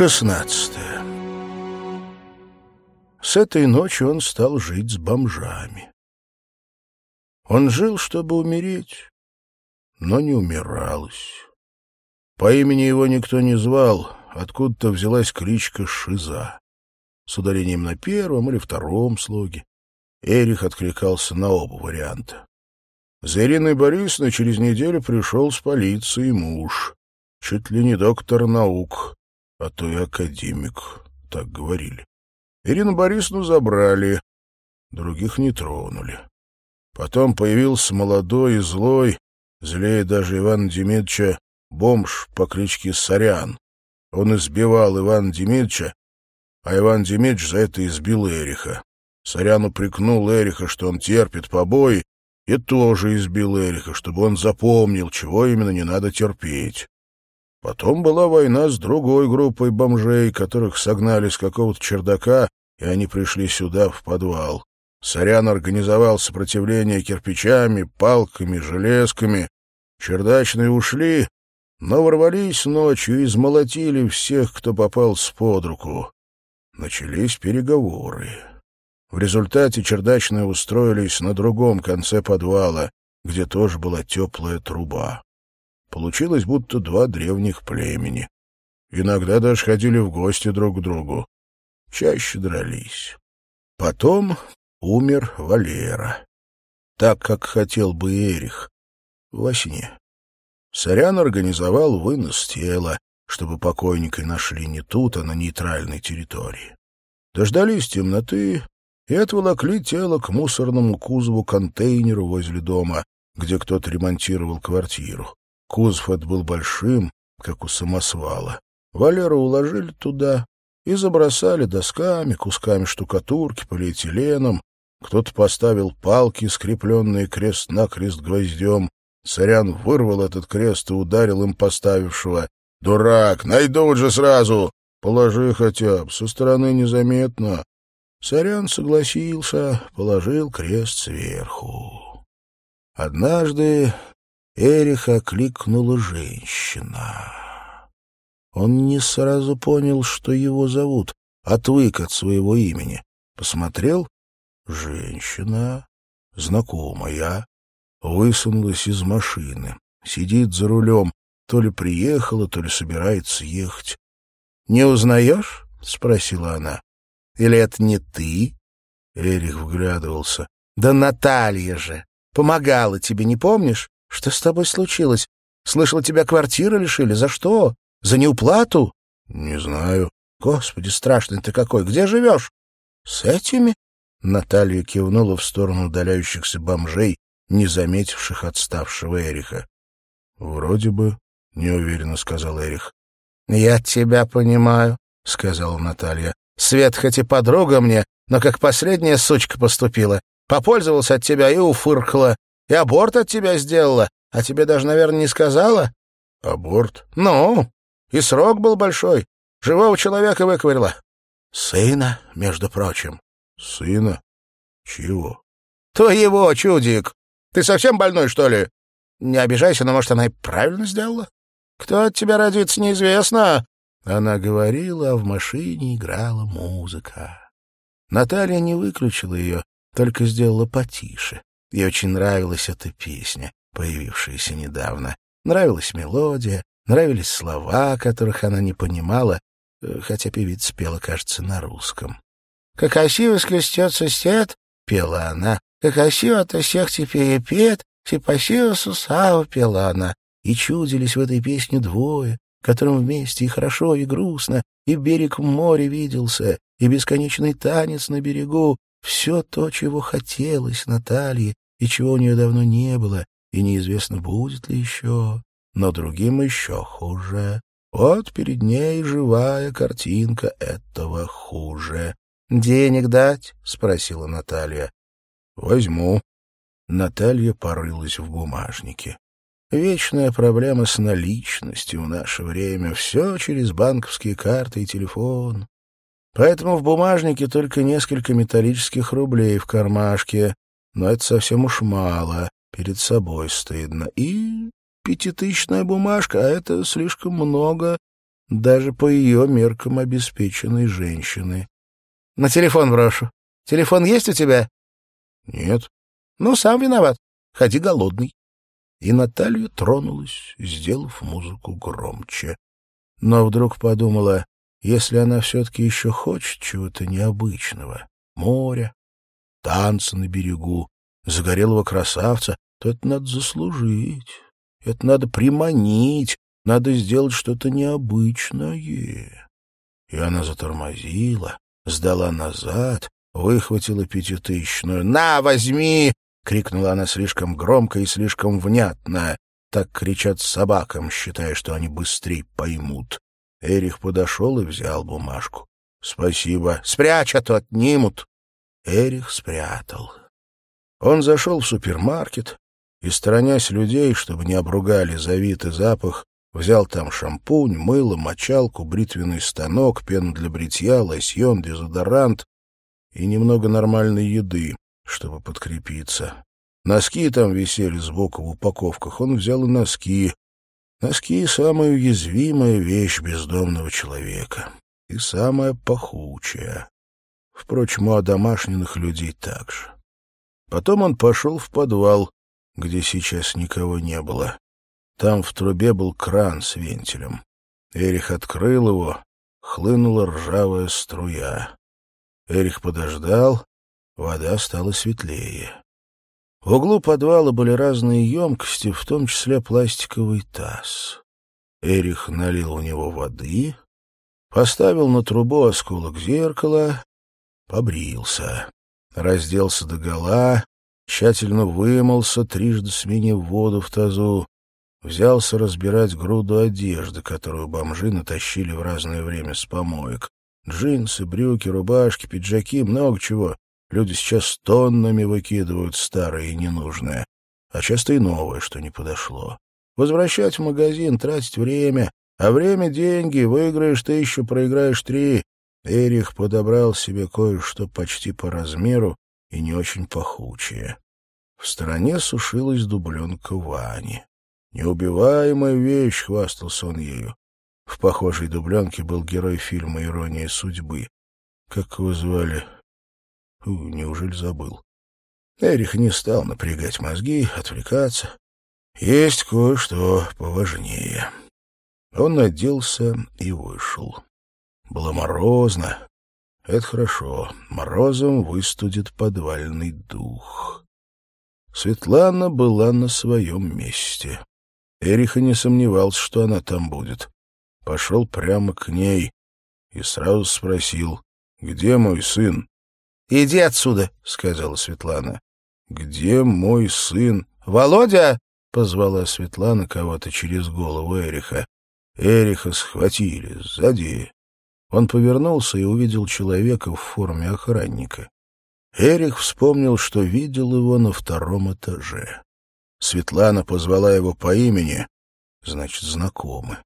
Шестнадцатое. С этой ночи он стал жить с бомжами. Он жил, чтобы умереть, но не умиралось. По имени его никто не звал, откуда-то взялась кличка Шиза. С ударением на первом или втором слоге. Эрих откликался на оба варианта. За Ириной Борисовной через неделю пришел с полиции муж, чуть ли не доктор наук, а то и академик, так говорили. Ирину Борисовну забрали, других не тронули. Потом появился молодой и злой, злее даже Ивана Демидовича, бомж по кличке Сорян. Он избивал Ивана Демидовича, а Иван Демидович за это избил Эриха. Сорян упрекнул Эриха, что он терпит побои, и тоже избил Эриха, чтобы он запомнил, чего именно не надо терпеть. Потом была война с другой группой бомжей, которых согнали с какого-то чердака, и они пришли сюда, в подвал. Сорян организовал сопротивление кирпичами, палками, железками. Чердачные ушли, но ворвались ночью и измолотили всех, кто попал с под руку. Начались переговоры. В результате чердачные устроились на другом конце подвала, где тоже была теплая труба. Получилось, будто два древних племени. Иногда даже ходили в гости друг к другу. Чаще дрались. Потом умер Валера. Так, как хотел бы Эрих. Во сне. Сорян организовал вынос тела, чтобы покойника нашли не тут, а на нейтральной территории. Дождались темноты и отволокли тело к мусорному кузову-контейнеру возле дома, где кто-то ремонтировал квартиру. Кузов этот был большим, как у самосвала. Валеру уложили туда и забросали досками, кусками штукатурки, полиэтиленом. Кто-то поставил палки, скрепленные крест-накрест гвоздем. Царян вырвал этот крест и ударил им поставившего. «Дурак! Найдут же сразу! Положи хотя бы, со стороны незаметно!» Царян согласился, положил крест сверху. Однажды Эриха кликнула женщина. Он не сразу понял, что его зовут, отвык от своего имени. Посмотрел — женщина, знакомая, высунулась из машины, сидит за рулем, то ли приехала, то ли собирается ехать. — Не узнаешь? — спросила она. — Или это не ты? Эрих вглядывался. — Да Наталья же! Помогала тебе, не помнишь? Что с тобой случилось? Слышала, тебя квартиры лишили. За что? За неуплату? Не знаю. Господи, страшный ты какой. Где живешь? С этими? Наталья кивнула в сторону удаляющихся бомжей, не заметивших отставшего Эриха. Вроде бы, неуверенно сказал Эрих. Я тебя понимаю, сказала Наталья. Свет хоть и подруга мне, но как последняя сучка поступила. Попользовалась от тебя и уфыркала. И аборт от тебя сделала. А тебе даже, наверное, не сказала? — Аборт? — Ну, и срок был большой. Живого человека выковырила. Сына, между прочим. — Сына? Чего? — Твоего, чудик. Ты совсем больной, что ли? Не обижайся, но, может, она и правильно сделала? Кто от тебя родится, неизвестно. Она говорила, а в машине играла музыка. Наталья не выключила ее, только сделала потише. Ей очень нравилась эта песня, появившаяся недавно. Нравилась мелодия, нравились слова, которых она не понимала, э, хотя певица пела, кажется, на русском. «Как осиво склестется стет», — пела она, «как осиво-то всех теперь пет, сипасиво сусава», — пела она. И чудились в этой песне двое, которым вместе и хорошо, и грустно, и берег в море виделся, и бесконечный танец на берегу, все то, чего хотелось Наталье, и чего у нее давно не было, и неизвестно, будет ли еще. Но другим еще хуже. Вот перед ней живая картинка этого хуже. «Денег дать?» — спросила Наталья. «Возьму». Наталья порылась в бумажнике. Вечная проблема с наличностью в наше время. Все через банковские карты и телефон. Поэтому в бумажнике только несколько металлических рублей в кармашке, но это совсем уж мало, перед собой стыдно. И пятитысячная бумажка, а это слишком много. даже по ее меркам обеспеченной женщины. — На телефон брошу. Телефон есть у тебя? — Нет. — Ну, сам виноват. Ходи голодный. И Наталья тронулась, сделав музыку громче. Но вдруг подумала, если она все-таки еще хочет чего-то необычного — моря, танца на берегу, загорелого красавца, то это надо заслужить, это надо приманить, надо сделать что-то необычное. И она затормозила, сдала назад, выхватила пятитысячную. «На, возьми!» — крикнула она слишком громко и слишком внятно. Так кричат собакам, считая, что они быстрее поймут. Эрих подошел и взял бумажку. «Спасибо. Спрячь, а то отнимут». Эрих спрятал. Он зашел в супермаркет и, сторонясь людей, чтобы не обругали завитый запах, взял там шампунь, мыло, мочалку, бритвенный станок, пену для бритья, лосьон, дезодорант и немного нормальной еды, чтобы подкрепиться. Носки там висели сбоку в упаковках, он взял и носки. Носки — самая уязвимая вещь бездомного человека и самая пахучая. Впрочем, у домашних людей так же. Потом он пошел в подвал, где сейчас никого не было. Там в трубе был кран с вентилем. Эрих открыл его, хлынула ржавая струя. Эрих подождал, вода стала светлее. В углу подвала были разные емкости, в том числе пластиковый таз. Эрих налил у него воды, поставил на трубу осколок зеркала, побрился, разделся догола, тщательно вымылся, трижды сменив воду в тазу, взялся разбирать груду одежды, которую бомжи натащили в разное время с помоек. Джинсы, брюки, рубашки, пиджаки, много чего. Люди сейчас тоннами выкидывают старое и ненужное, а часто и новое, что не подошло. Возвращать в магазин, тратить время, а время — деньги, выиграешь тысячу, проиграешь три. Эрих подобрал себе кое-что почти по размеру и не очень пахучее. В стороне сушилась дубленка Вани. Неубиваемая вещь, хвастался он ею. В похожей дубленке был герой фильма «Ирония судьбы». Как его звали? Фу, неужели забыл? Эрих не стал напрягать мозги, отвлекаться. Есть кое-что поважнее. Он оделся и вышел. Было морозно. Это хорошо. Морозом выстудит подвальный дух. Светлана была на своем месте. Эриха не сомневался, что она там будет. Пошел прямо к ней и сразу спросил, где мой сын? «Иди отсюда», — сказала Светлана. «Где мой сын?» «Володя!» — позвала Светлана кого-то через голову Эриха. Эриха схватили сзади. Он повернулся и увидел человека в форме охранника. Эрих вспомнил, что видел его на втором этаже. Светлана позвала его по имени, значит, знакомы.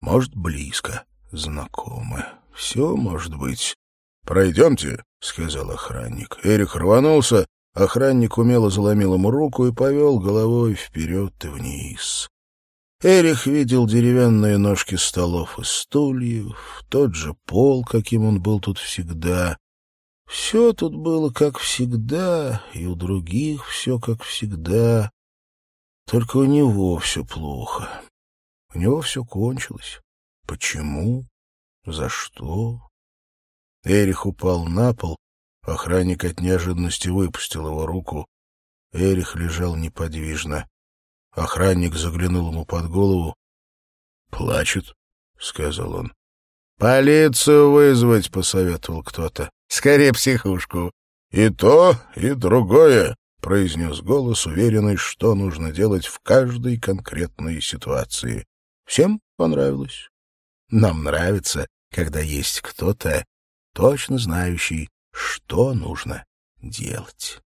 Может, близко знакомы. Все может быть. «Пройдемте», — сказал охранник. Эрик рванулся, охранник умело заломил ему руку и повел головой вперед и вниз. Эрих видел деревянные ножки столов и стульев, тот же пол, каким он был тут всегда. Все тут было как всегда, и у других все как всегда. Только у него все плохо. У него все кончилось. Почему? За что? Эрих упал на пол. Охранник от неожиданности выпустил его руку. Эрих лежал неподвижно. Охранник заглянул ему под голову. «Плачет», — сказал он. «Полицию вызвать», — посоветовал кто-то. «Скорее психушку». «И то, и другое», — произнес голос, уверенный, что нужно делать в каждой конкретной ситуации. Всем понравилось. Нам нравится, когда есть кто-то, точно знающий, что нужно делать.